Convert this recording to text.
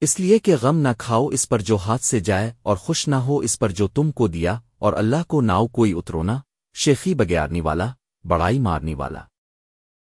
اس لیے کہ غم نہ کھاؤ اس پر جو ہاتھ سے جائے اور خوش نہ ہو اس پر جو تم کو دیا اور اللہ کو ناؤ کوئی اترونا، شیخی بگیارنی والا، بڑائی مارنی والا۔